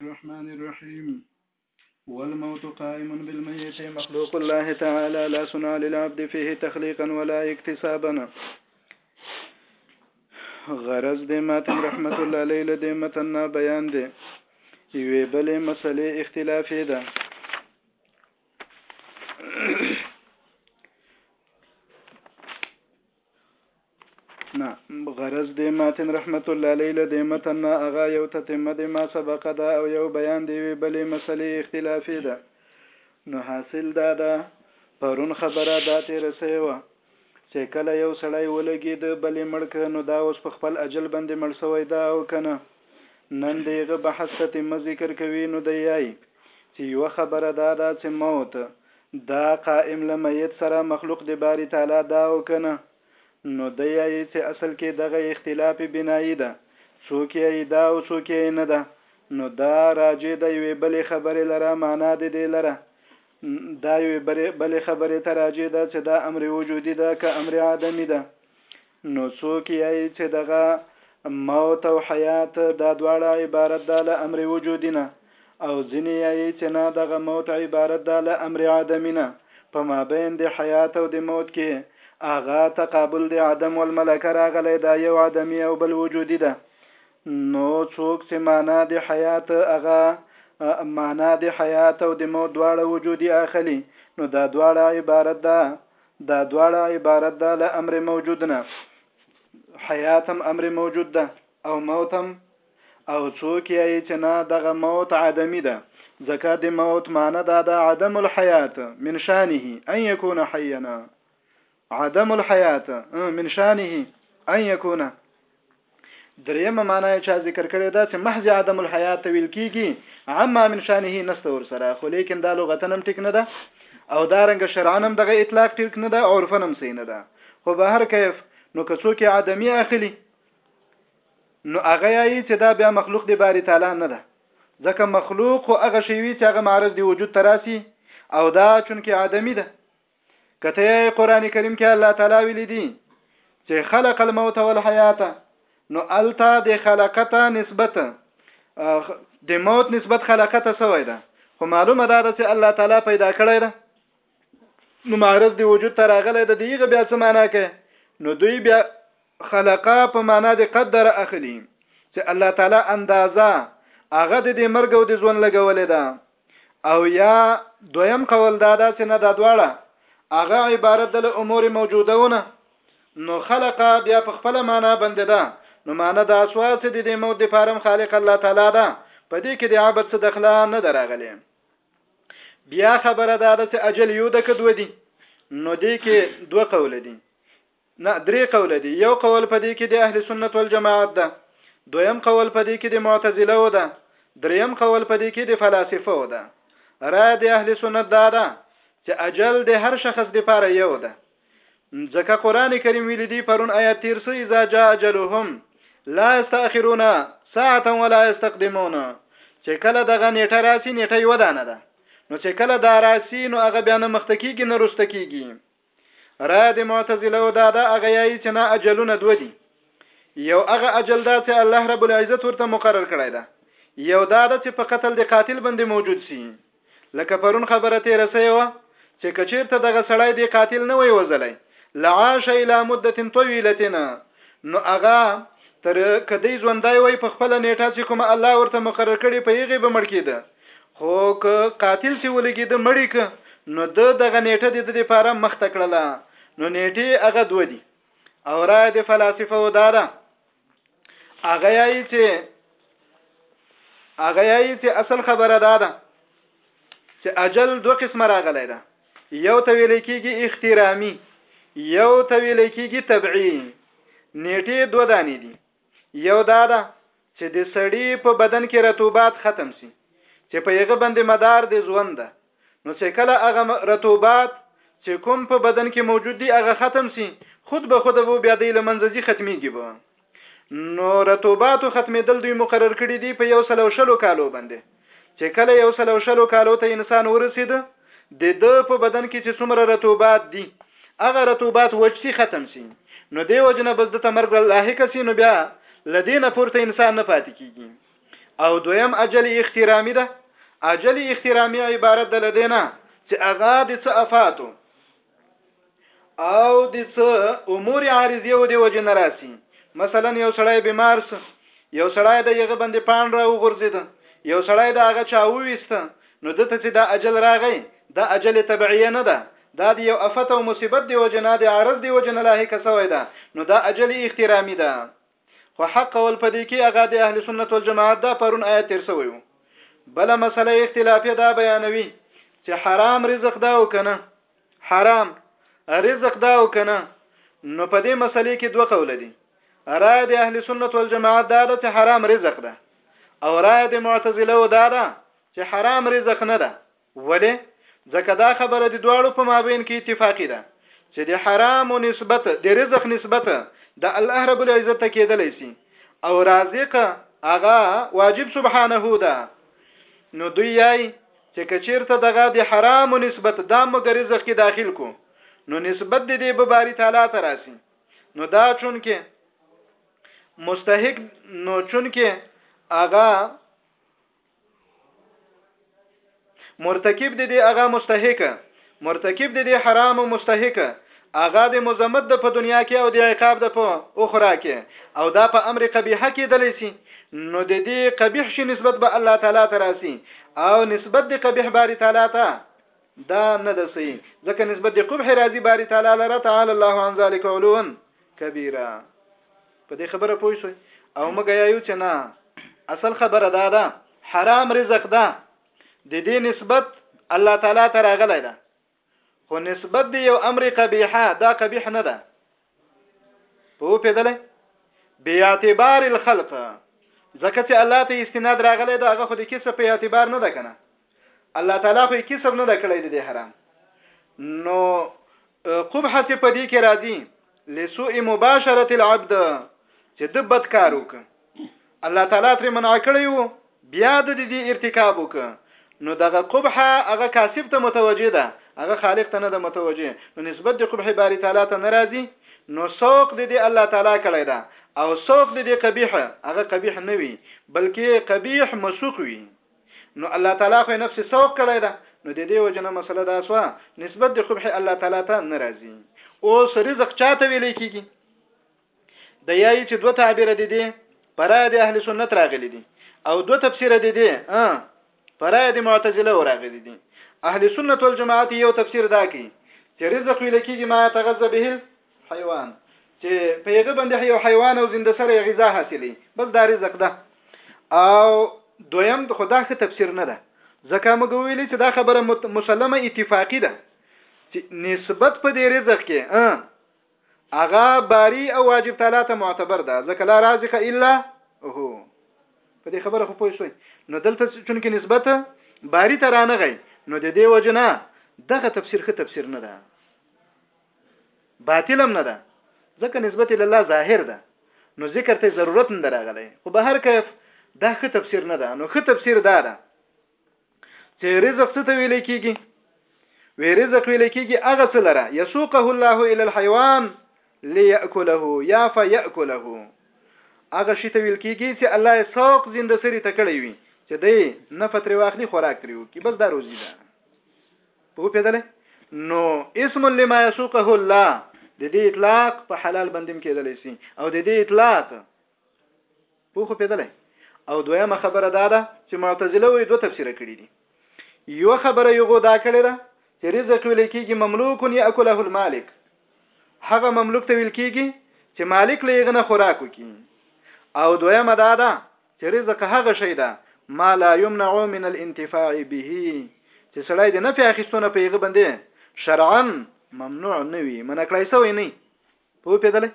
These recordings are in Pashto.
الرحمن الرحيم والموت قائم بالميت مخلوق الله تعالى لا صنع للعبد فيه تخليقا ولا اكتسابا غرض د ماتم رحمت الله علیه له دې متن نه بیان دی یوې بلې مسلې اختلافي ده نه غرض د ماتن رحمت الله علیه له دې متن نه هغه یو تتمه د ما سبقه ده او یو بیان دی وی بلې مسلې اختلافي ده نو حاصل دا ده پرون خبره دا تیر سوی وه چې کله یو سړی ولګي د بلې مړک نو دا اوس په خپل اجل باندې مړ سوی دا او کنه نن دیغه بحث تتمه ذکر کوي نو دی یای چې یو خبره دا ده چې موت دا قائم له ميت سره مخلوق د باري تعالی ده او که نه؟ نو دی يايي چې اصل کې دغه اختلاف بنائي ده، څوک يايي ده او څوک يايي نه ده، نو دا راجع د يوې بلې خبرې لره معنی د دې لره دا يوې بلې خبرې ته راجع ده چې دا امر وجودي ده که امر عدمي ده؟ نو څوک یی چه دغه، موت او حیات، دا دواړه عبارت ده له امر وجودی نه او ځینی یی چه نه دغه موت عبارت ده له امر عدمی نه په مابین د حیات او د موت کی هغه تقابل د عدم والملکه راغلی دا یو عدمی او بل وجودی ده نو څوک چه معنی د حیات هغه معنی د حیات او د موت دواړه وجودی اخلی نو دا دواړه عبارت ده دا دواړه عبارت ده له امر موجود نه حیات هم امر موجود ده او موت هم او څوک یې چې نه دغه موت عدمی ده ځکه د موت معنی دا ده عدم الحیات من شانه ان یکون حینا عدم الحیات من شانه ان یکون درېمه معنا یې چا ذکر کړې ده چې محض عدم الحیا ته ویل کیږي عما من شانه نسته ور سره خو لیکن دا لغتن هم ټیک نه ده او دا رنګ شرعن هم دغه اطلاق ټیک نه ده عرفن هم صحیح نه ده خو به هر کیف نو که څوک عدمی اخلي نو هغه یې چې دا بیا مخلوق دی باری تعالی نه ده ځکه مخلوق خو هغه شی وی چې هغه معرض دی وجود تراسي او دا چونکه عدمی ده کته یې قران کریم کې الله تعالی ویل دي چې خلق الموت والحیات نو التا د خلقته نسبت د موت نسبت خلقته سوی ده خو معلومه ده چې الله تعالی پیدا کړی ده نو معرض دی وجود تر غلې ده دیغه بیا څه معنا کوي نو دوی بیا خلقه په معنا د قدر اخلي چې الله تعالی اندازا هغه د مرګ او د ژوند لګولې ده او یا دویم قول دا ده چې نه دا دواړه هغه عبارت د امور موجودونه نو خلق بیا په خپل معنا باندې ده نو معنا دا سوا چې د دې مود د فارم خالق الله تعالی ده په دې کې د عبادت څخه دخلا نه دراغلي بیا خبره دا ده چې اجل یو د کدو دي نو دې کې دوه قول دي نه درې قوله دي یو قول په دې کې د اهل سنت والجماعت ده دویم قول په دې کې د معتزله و ده دریم قول په دې کې د فلاسفه و ده را د اهل سنت دا ده چې اجل د هر شخص لپاره یو ده ځکه قران کریم ویل دی پرون آیات تیر سو اذا جاء اجلهم لا استاخرون ساعه ولا استقدمون چې کله دغه نیټه راسي نیټه یو دانه ده نو چې کله دا راسي نو هغه بیا نه مخته کیږي نه رسته کیږي را د معتزله او دا دا هغه یایي چې نه اجلونه دوه دي یو هغه اجل دا چې الله رب العزت ورته مقرر کړی ده یو دا ده چې په قتل د قاتل باندې موجود سي لکه پرون خبره تیر سي و چې کچیرته دغه سړی دی قاتل نه وي وزلی لعاش الى مدت طويلتنا نو هغه تر کدی ژوندای وای په خپل نیټه چې کوم الله ورته مقرر کړي په یغه به مړ کیده خو که قاتل سي ولګیده مړی که نو د دغه نیټه د د لپاره مخته کړله نو نیټه هغه دوه دي او را د فلسفه و داده هغه یی چې هغه یی چې اصل خبره ده ده چې اجل دوه قسم راغلی ده یو ته ویل کېږي اخترامی یو ته ویل کېږي طبعي نیټه دوه دانې دي یو دا ده چې د سړي په بدن کې رطوبات ختم سي چې په یغه باندې مدار د ژوند ده نو چې کله هغه رطوبات چې کوم په بدن کې موجود دي هغه ختم سي خود به خود وو بیا د لمنځي ختميږي به نو رطوبات ختمېدل دوی مقرر کړی دی په یو سلو شلو کالو باندې چې کله یو سل او شلو کالو ته انسان ورسید د ده په بدن کې چې څومره رطوبات دي هغه رطوبات وچ سي ختم سي نو دی وجنه بس د تمرګ لاحق سي نو بیا لدینه پورته انسان نه پاتې کیږي او دویم اجل اخترامی ده اجل اخترامی عبارت ده لدینه چې اغا د څه افاتو او د څه امور عارضی او د وجه نه راسي مثلا یو سړی بیمار سو یو سړی د یغه باندې پان را وغورځید یو سړی د هغه چا وويست نو دته چې د اجل راغی د اجل تبعیه نه ده دا د یو افت او مصیبت دی وجه نه د عارض دی وجه نه لاهي کسوي ده نو دا اجل احترامي ده خو حق قول په دې کې هغه د اهل سنت والجماعت دا پرون آیت تیر سوی وو بل مسله اختلافي دا بیانوي چې حرام رزق دا او کنه حرام رزق دا او کنه نو په دې مسلې کې دوه قول دي رائے د اهل سنت والجماعت دا ده چې حرام رزق ده او رائے د معتزله دا ده چې حرام رزق نه ده ولې؟ ځکه دا خبره د دواړو په مابین کې اتفاقي ده چې د حرامو نسبت، د رزق نسبت د الله رب العزت ته کېدلی شي او رازق هغه واجب سبحانه ده. نو دوی یای چې که چېرته دغه د حرامو نسبت دا موږ رزق کې داخل کو نو نسبت د دې به باری تعالی ته راسي نو دا چون کې مستحق نو چون کې هغه مرتکب د دې هغه مستحق مرتکب د دې حرام او مستحق هغه د مزمت د په دنیا کې او د عقاب د په اخرا کې او دا په امر قبیح کې دلی سي نو د دې قبیح شي نسبت به الله تعالی ته راسي او نسبت د قبیح باری تعالی ته دا نه د سي ځکه نسبت د قبح راضي باری تعالی لره تعالی الله عن ذلك علوا كبيرا په دې خبره پوه شوي او موږ یو چې نه اصل خبره دا ده حرام رزق ده د دې نسبت الله تعالی ته راغلی ده خو نسبت دی یو امر قبیحه دا قبیح نه ده په پیدلې بیا اعتبار الخلق ځکه چې الله ته استناد راغلی دا هغه خو د کسب په اعتبار نه ده کنه الله تعالی خو کسب نه کړی د دې حرام نو قبح څه په دې کې راځي لسوء مباشره العبد چې د بد کار وک الله تعالی تر منع کړی وو بیا د دې ارتکاب وک نو دغه قبح هغه کاسب ته متوجه ده هغه خالق ته نه ده متوجه نو نسبت د قبح باری تعالی ته ناراضي نو سوق د دې الله تعالی کړی ده او سوق د دې قبیح هغه قبیح نه وي بلکې قبیح مسوق وي نو الله تعالی خو نفس سوق کړی ده نو د دې وجنه مسله دا سو نسبت د قبح الله تعالی ته ناراضي او رزق چاته ویل کیږي د یای چې دوه تعبیر دي دي پرای د اهل سنت راغلي دي او دوه تفسیر دي دي ا پرای د معتزله راغلي دي اهل سنت والجماعت یو تفسیر دا کوي چې رزق ویل کیږي ما تغذى به حیوان چې په یغه باندې یو حیوان او زنده سره غذا حاصلې بس دا رزق ده او دویم خدا ښه تفسیر نه ده ځکه موږ ویلې چې دا خبره مسلمه اتفاقی ده چې نسبت په دې رزق کې اغا باری او واجب تعالی ته معتبر ده ځکه لا رازق الا هو په دې خبره خو پوه شوي نو دلته چونکې نسبت باری ته رانغی نو د دې وجنه دغه تفسیر ښه تفسیر نه ده باطل هم نه ده ځکه نسبت له الله ظاهر ده نو ذکر ته ضرورت نه راغلی خو به هر کیف دا خه تفسیر نه ده نو خه تفسیر دا ده چې رزق څه ته ویل کیږي وی رزق ویل کیږي هغه څه لره یسوقه الله الی الحيوان ليأكله یا فيأكله هغه شی ته ویل کیږي چې الله یې سوق زنده سری تکړی وي چې دی نه فتره واخلي خوراک تریو کی بس دا روزي ده په پیدلې نو اسم لما يسوقه الله د دې اطلاق په حلال بندم کېدلی سي او د دې اطلاق په خو پیدلې او دویمه خبره دا ده چې معتزله وې دوه تفسیر کړی دي یو خبره یو دا کړی ده چې رزق ویل کېږي مملوک یاکله المالک هغه مملوک ته ویل کېږي چې مالک له یغنه خوراک وکړي او دویمه دا ده چې رزق هغه شی ده ما لا يمنع من الانتفاع به چې سړی د نفع اخیستونه په یغه باندې شرعا ممنوع نه وي منع کړای سوی نه په پیدلې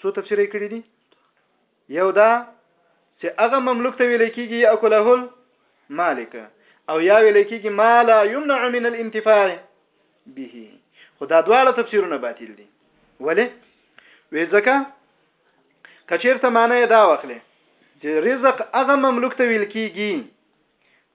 څو تفسیر یې کړی دي یو دا چې هغه مملوک ته ویل کیږي یاکله مالک او یا ویل کیږي ما لا یمنع من الانتفاع به خدا دواړه تفسیرونه باطل دي ولی وې ځکه کچیرته معنی دا واخلې چې رزق هغه مملوک ته ویل کیږي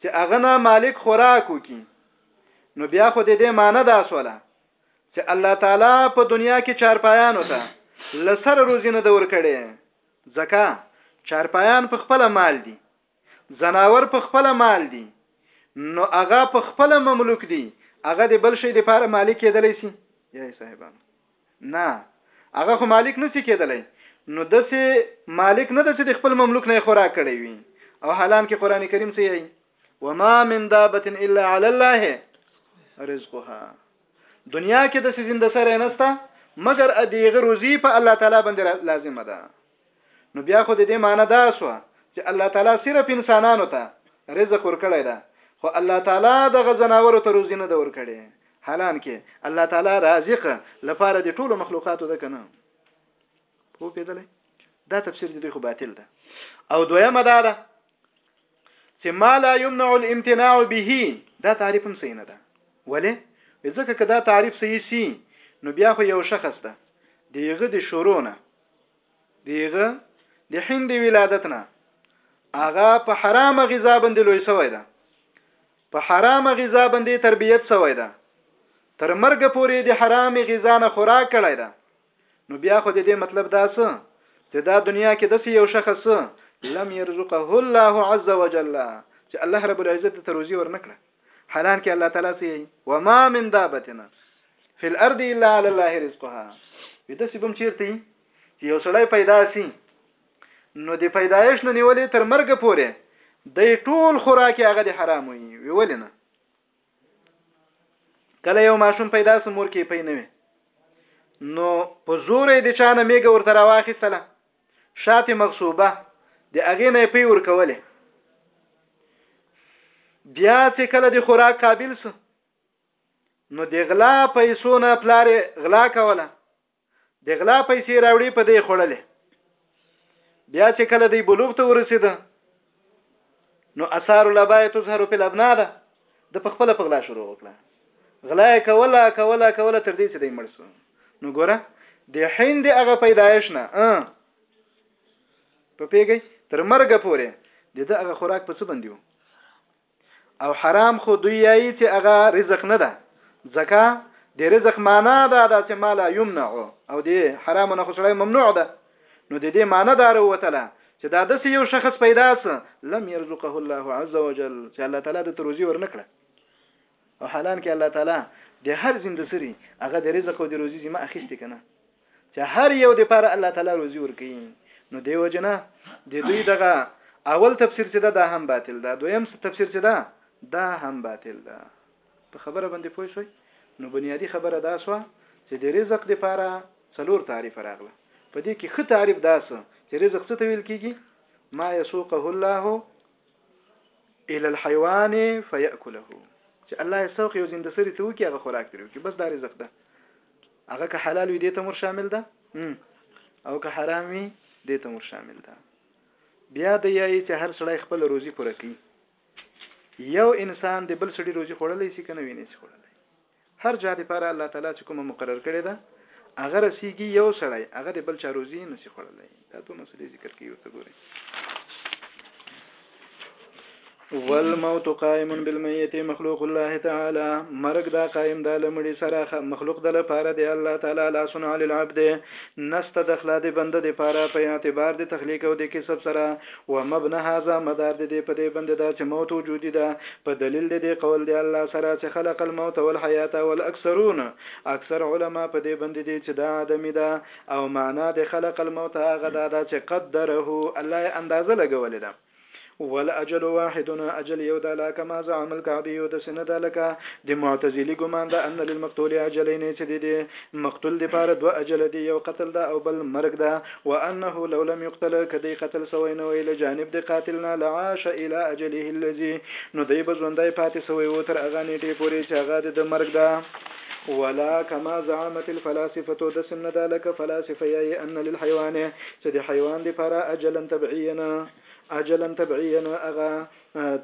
چې هغه نه مالک خوراک وکي نو بیا خو دې دې معنی دا سواله چې الله تعالی په دنیا کې چارپایانو ته لسر روزي نه دور کړي ځکه چارپایان په خپل مال دي ځناور په خپله مال دي نو هغه په خپله مملوک دي هغه د بل شي د پاره مالک کېدلی سي یای صاحبانو نه هغه خو مالک نسی کېدلی نو دسه مالک نه دسه د خپل مملوک نه خوراک کړی وي او حالان کې قران کریم څه یي وما من دابه الا على الله رزقها دنیا کې د زنده سره نستا مګر ادیغه روزي په الله تعالی باندې لازمه ده نو بیا خو د دې معنی دا شو چې الله تعالی صرف انسانانو ته رزق ورکړی ده خو الله تعالی د غزناورو ته روزي نه دور کړي حالان کې الله تعالی رازق لپاره د ټولو مخلوقاتو ده کنه په پیدلې دا تفسیر دی خو باطل ده او دویمه دا ده چې ما لا يمنع الامتناع به دا تعریف هم صحیح نه ده ولی ځکه که دا تعریف صحیح سي نو بیا خو یو شخص ده دیغه د شورونه دیغه د هندي ولادت نه هغه په حرامه غذا باندې لوی شوی ده په حرامه غذا باندې تربیت شوی ده تر مرګ پورې د حرامي غذا نه خوراک کړی ده نو بیا خو د دې مطلب دا څه چې دا دنیا کې د یو شخص لم يرزقه الله عز وجل چې الله رب العزت ته روزي ورنکړه حالان کې الله تعالی سي وما من دابتنا فی الارض الا علی الله رزقها ودا سبم چیرته چې یو سړی پیدا سي نو د پیدایش نه نیولې تر مرګ پورې د ټول خوراک هغه د حرام وي ویول نه کله یو ماشوم پیدا سم مور کې پینوي نو په زور د چانه میګه ورته راواخیستله شاته مغصوبه د هغې نه پی ورکولې بیا چې کله د خوراک قابل سو نو د غلا پیسو نه پلار غلا کوله د غلا پیسې راوړي په دې خړلې بیا چې کله دی بلوغ ته ورسید نو اثار الابای تظهر په لبنا ده د په خپل په غلا شروع وکړه غلا کوله کوله کوله تر دې چې دی مړ شو نو ګوره د حین دی هغه پیدایش نه په پیګی تر مرګ پورې د دغه خوراک په څه باندې وو او حرام خو دوی یایي چې هغه رزق نه ده ځکه د رزق معنا دا ده چې ما لا یمنع او د حرام نه خو سړی ممنوع ده نو د دې معنا دا وروتله چې دا د یو شخص پیدا سه لم يرزقه الله عز وجل چې الله تعالی د تروزی ورنکړه او حالان کې الله تعالی د هر زنده سری هغه د رزق او د روزي ذمہ اخیسته کنه چې هر یو د پاره الله تعالی روزي ورکوي نو دی وجنه د دوی دغه اول تفسیر چې دا, دا هم باطل ده دویم تفسیر چې دا دا هم باطل ده په خبره باندې پوه شوي نو بنیادی خبره دا شو چې د رزق د پاره څلور تعریف راغله په دې کې خه تعریف دا سو چې رزق څه تویل کیږي ما یسوقه الله الى الحيوان فياكله چې الله یې سوق یو زنده سری ته وکي هغه خوراک ترې وکي بس دا رزق ده هغه که حلال وي دې ته مور شامل ده او که حرام وي دې ته مور شامل ده بیا د یایي چې هر سړی خپل روزي پوره کوي یو انسان د بل سړي روزي خوړلای شي کنه ویني شي خوړلای هر جهاد لپاره الله تعالی چې کومه مقرر کړې ده هغه رسیږي یو سړی هغه د بل چا روزي نه شي خوړلای دا دوه مسلې ذکر کوي ورته ګورئ والموت قائم بالمیت مخلوق الله تعالی مرګ دا قائم دا لمړي سره مخلوق د لپاره دی الله تعالی لا صنع للعبد نست دخلا دی بنده دی پاره په اعتبار دی تخلیق او دی کسب سره و مبنه هاذا مدار دی په دی بنده دا چې موت وجودي ده په دلیل دی قول دی الله سره چې خلق الموت والحیات والاکثرون اکثر علما په دی بنده دی چې دا عدم ده او معنی د خلق الموت هغه دا ده چې قدره الله یې اندازه لګولې ده. والاجل واحد اجل یو ده لا کما زعم الکعبی داسې نه ده لکه د معتزلي ګمان ده ان للمقتول اجلین چې د دې مقتول دپاره دوه اجله دي یو قتل ده او بل مرګ ده وانه لو لم یقتل که دی قتل سوی نه وای له جانب د قاتل نه لعاش الی اجله الذي نو دی به ژوندی پاتې سوی و تر هغه نیټې پورې چې هغه د ده مرګ ده. ولا کما زعامت الفلاسفه دسم نه ده لکه فلاسفه یی ان للحیوان چې د حیوان د پاره اجلا طبعینا اجلا طبعینا اغه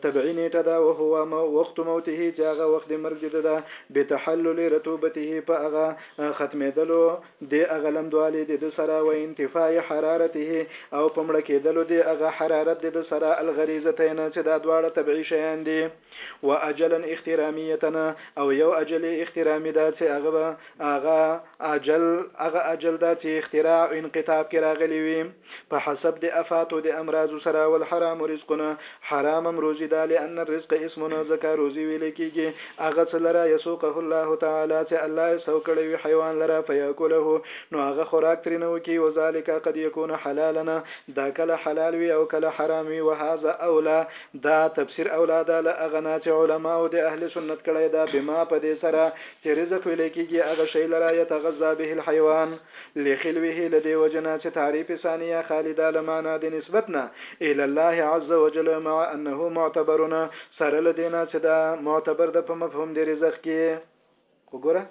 طبعی نیټه ده او هو مو وخت موته چې هغه وخت د مرګ د ده به تحلل رطوبته په هغه ختمېدلو د هغه لمدوالي د سره و انتفاع حرارته او پمړه کېدلو د هغه حرارت د سره الغریزتین چې دا دواړه طبعی شیان دي و اجلا اخترامیتنا او یو اجل اخترامی دا چه هغه به هغه اجل هغه اجل دا چه اختراع او انقطاع پکې راغلی وي په حسب د افاتو د امراضو سره والحرام رزقنا حرام هم روزی دا لان الرزق اسمنا ځکه روزی ویل کیږي هغه څه لره یسوقه الله تعالی چه الله یې سو کړی وي حیوان لره فیاکله نو هغه خوراک ترینه وکړي وذلک قد یکون حلالنا دا کله حلال وي او کله حرام وي وهذا اولا دا تفسیر اولا ده له هغه نه چې علماوو د اهل سنت کړی ده بما په دې سره چې رزق ویل کېږي هغه شی لره یتغذا به الحیوان لخلوه له دې وجې نه چې تعریف ثانیه خالي ده له معنا د نسبت نه الی الله عز وجل مع انه معتبر سره له دې نه چې دا معتبر ده په مفهوم د رزق کې خو ګوره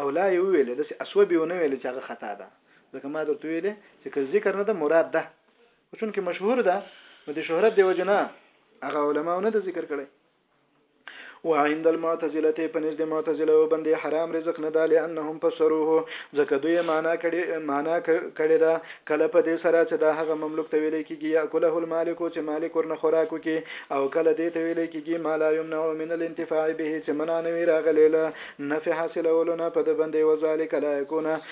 اولا یې وویلې داسې اسوب یې ونه ویلې چې هغه خطا ده ځکه ما درته ویلې چې که ذکر نه ده مراد ده خو چونکه مشهور ده نو د شهرت دی وجنه هغه علما نه د ذکر کړي وعند المعتزله پنځ د معتزله باندې حرام رزق نه ده لانهم فسروه ځکه دوی معنا کړي معنا کړي دا کله په دې سره چې دا هغه مملوک ته ویل کېږي یاکله المالک چې مالک ورنه خوراک وکي او کله دې ته ویل کېږي ما لا يمنع من الانتفاع به چې منع نه وي راغلی له نفع حاصلولو نه په د باندې وذلک لا يكون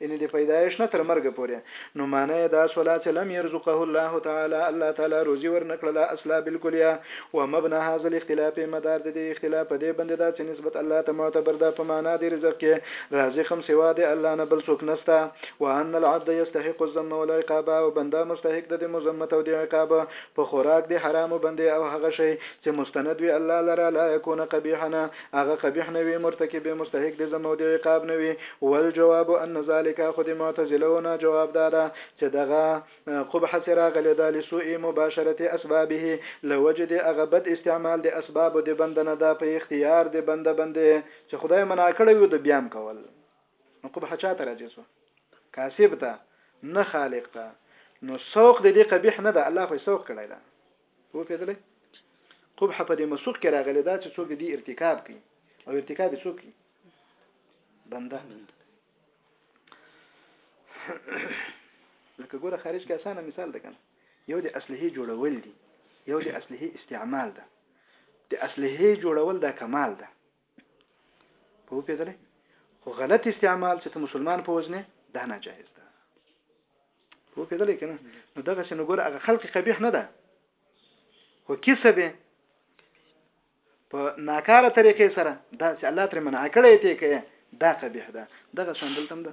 یعنی د پیدایش نه تر مرګ پورې نو معنی دا سولا چې لم يرزقه الله تعالی الله تعالی روزي ورنکړله اصلا بالکلیه ومبنى هذا الاختلاف مدار د دې اختلاف په دې باندې دا چې نسبت الله ته معتبر ده په معنا د رزق کې رازق هم سوا د الله نه بل څوک نشته وان العبد يستحق الذم والعقاب او بنده مستحق ده د مذمت او د عقاب په خوراک د حرام باندې او هغه شی چې مستند وي الله لره لا يكون قبيحنا هغه قبیح نه وي مرتکب یې مستحق د ذم او د عقاب نه وي والجواب ان ذلک خو د معتزلو نه جواب دا ده چې دغه قبح چې راغلې ده لسوء مباشرت اسبابه له وجې د هغه بد استعمال د اسبابو د بنده نه ده په اختیار د بنده بندې چې خدای منع کړی وي د بیام کول نو قبح چا ته راځي سو کاسب ته نه خالق ته نو سوق د دې قبیح نه ده الله خو سوق کړی ده وپېدلی قبح په دې مسوق کې راغلی دا چې څوک دې ارتکاب کوي او ارتکاب یې څوک بنده لکه ګوره خارج کې اسانه مثال ده کنه یو د اصلي جوړول دي یو د اصلي استعمال ده د اصلي جوړول دا کمال ده په پیدلې خو غلط استعمال چې ته مسلمان په وزنه دا ناجایز ده په پیدلې کنه نو دغه څنګه ګور هغه خلق قبیح نه ده خو کیسه به په ناکاره طریقې سره دا چې الله تر منع کړی ته کې دا قبیح ده دغه څنګه دلته ده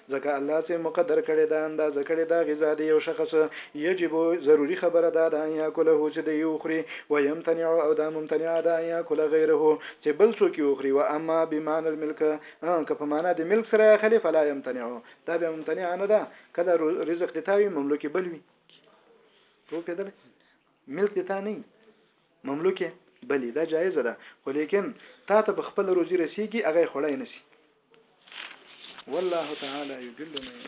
ځکه الله څۀ مقدر کړې ده، اندازه کړې ده غذا د يو شخص، يجب، ضروري خبره دا ده ان يأکله چې دی وخوري، ويمتنع او دا ممتنعه ده ان يأکل غيره چې بل څوک يې وخوري، واما بمعنی الملک که په معنی د ملک سره يې اخلې فلا يمتنع دا بيا ممتنعه نه ده، کله رزق د تا وي مملوک بل وي، پوهېدلی؟ ملک د تا نه وي. مملوکې بلي دا جائزه ده خو ليکن تا ته به خپله روزي رسيږي هغه يې خوړای نسي والله تعالی يضل من يشاء.